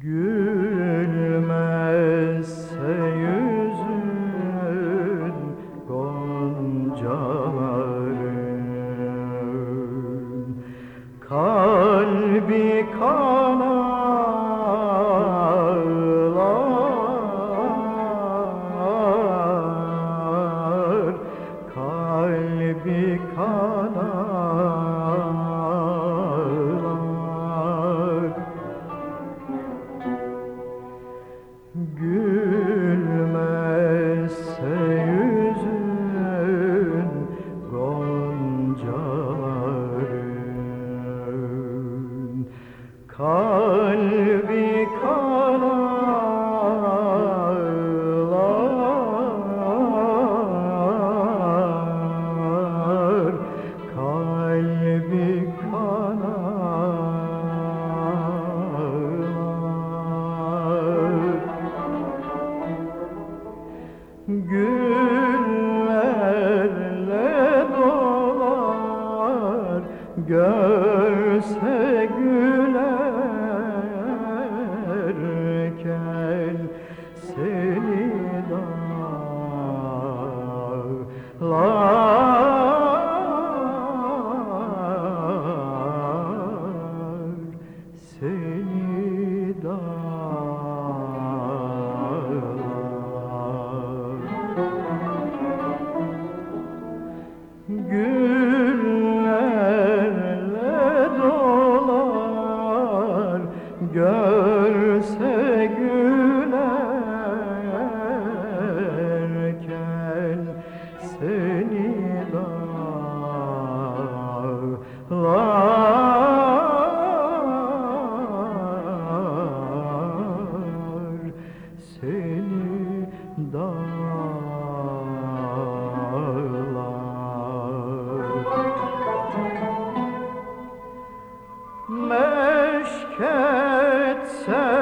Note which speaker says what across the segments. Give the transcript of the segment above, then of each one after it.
Speaker 1: Gülmezse yüzün goncaların Kalbi kanar Kalbi kanar Kalbi kanar Güllerle dolar görse gülerken gülerken seni dağlar seni dağlar. Sular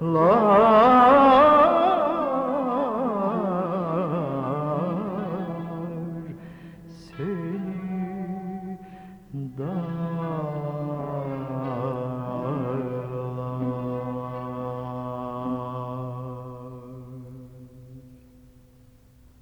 Speaker 1: dağlar